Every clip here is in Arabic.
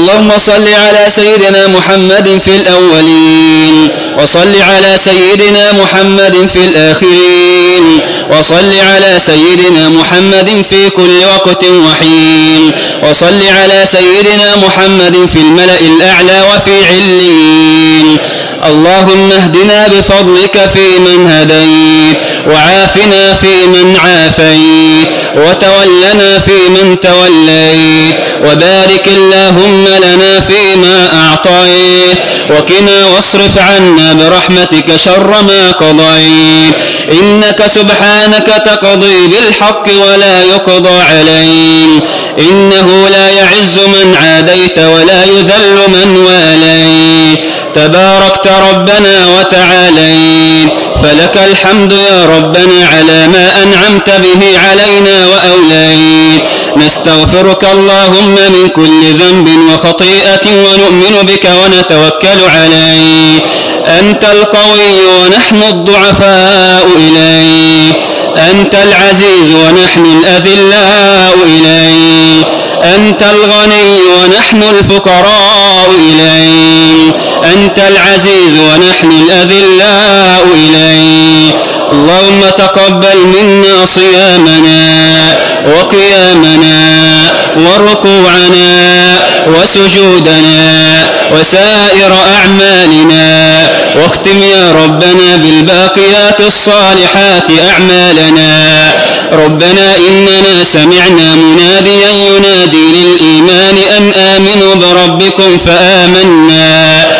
اللهم صل على سيدنا محمد في الأولين وصل على سيدنا محمد في الآخرين وصل على سيدنا محمد في كل وقت وحين وصل على سيدنا محمد في الملأ الأعلى وفي عليين. اللهم اهدنا بفضلك في من هديت وعافنا في من عافيت وتولنا في من توليت وبارك اللهم لنا فيما أعطيت وكنا واصرف عنا برحمتك شر ما قضيت. إنك سبحانك تقضي بالحق ولا يقضى عليك. إنه لا يعز من عاديت ولا يذل من واليت. تباركت ربنا وتعاليت فلك الحمد يا ربنا على ما أنعمت به علينا وأوليت. نستغفرك اللهم من كل ذنب وخطيئة ونؤمن بك ونتوكل عليك. أنت القوي ونحن الضعفاء إليك. أنت العزيز ونحن الأذلاء إليك. أنت الغني ونحن الفقراء إليك. أنت العزيز ونحن الأذلاء إليك. اللهم تقبل منا صيامنا وقيامنا وركوعنا وسجودنا وسائر أعمالنا. واختم يا ربنا بالباقيات الصالحات أعمالنا. ربنا إننا سمعنا مناديا ينادي للإيمان أن آمنوا بربكم فآمنا.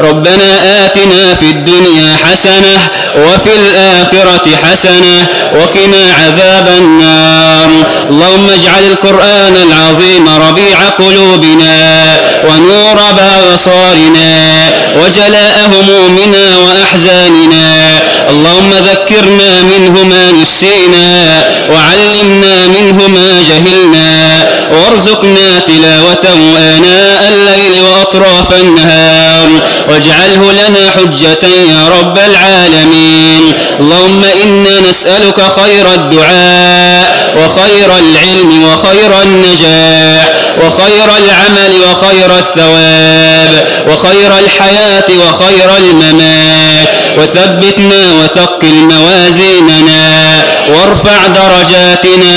ربنا آتنا في الدنيا حسنة وفي الآخرة حسنة وقنا عذاب النار. اللهم اجعل القرآن العظيم ربيع قلوبنا ونور بصارنا وجلاء همومنا وأحزاننا. اللهم ذكرنا منه ما نسينا وعلمنا منه ما جهلنا. وارزقنا تلاوته آناء الليل وأطراف النهار واجعله لنا حجة يا رب العالمين. اللهم إنا نسألك خير الدعاء وخير العلم وخير النجاح وخير العمل وخير الثواب وخير الحياة وخير الممات. وثبتنا وثقل موازيننا وارفع درجاتنا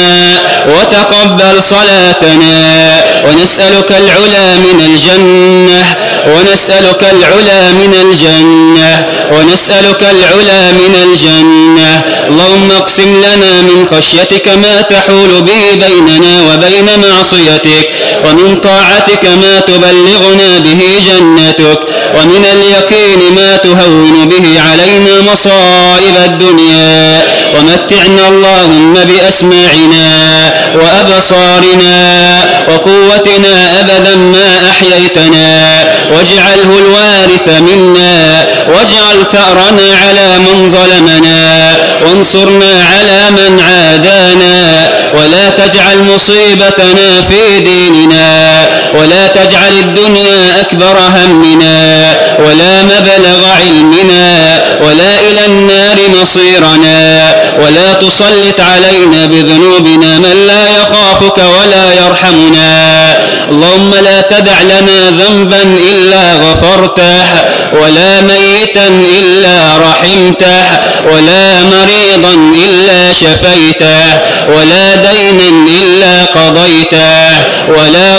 وتقبل صلاتنا ونسألك العلا من الجنة ونسألك العلا من الجنة ونسألك العلا من الجنة. اللهم اقسم لنا من خشيتك ما تحول به بيننا وبين معصيتك ومن طاعتك ما تبلغنا به جنتك ومن اليقين ما تهون به علينا مصائب الدنيا ومتعنا اللهم بأسماعنا وأبصارنا وقوتنا أبدا ما أحييتنا. واجعله الوارث منا. واجعل ثأرنا على من ظلمنا. وانصرنا على من عادانا. ولا تجعل مصيبتنا في ديننا. ولا تجعل الدنيا أكبر همنا ولا مبلغ علمنا ولا إلى النار مصيرنا ولا تسلط علينا بذنوبنا من لا يخافك ولا يرحمنا اللهم لا تدع لنا ذنبا إلا غفرته ولا ميتا إلا رحمته ولا مريضا إلا شفيته ولا دينا إلا قضيته ولا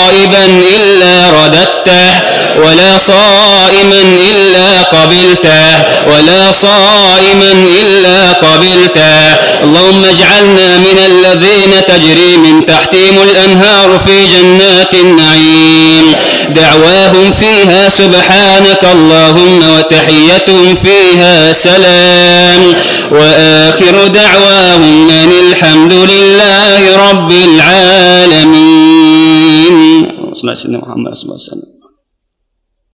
غائبا إلا رددته ولا صائما إلا قبلته ولا صائما إلا قبلته. اللهم اجعلنا من الذين تجري من تحتهم الأنهار في جنات النعيم. دعواهم فيها سبحانك اللهم وتحيتهم فيها سلام. وآخر دعواهم أن الحمد لله رب العالمين. صلى وسلم محمد صلى الله عليه وسلم.